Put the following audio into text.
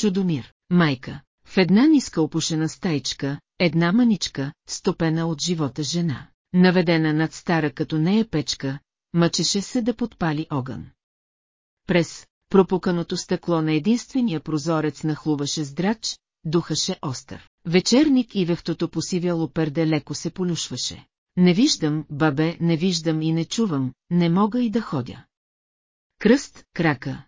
Чудомир, майка, в една ниска опушена стайчка, една маничка, стопена от живота жена, наведена над стара като нея печка, мъчеше се да подпали огън. През пропуканото стъкло на единствения прозорец нахлуваше здрач, духаше остър. Вечерник и вехтото посивяло перде леко се полюшваше. Не виждам, бабе, не виждам и не чувам, не мога и да ходя. Кръст, крака,